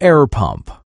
air pump.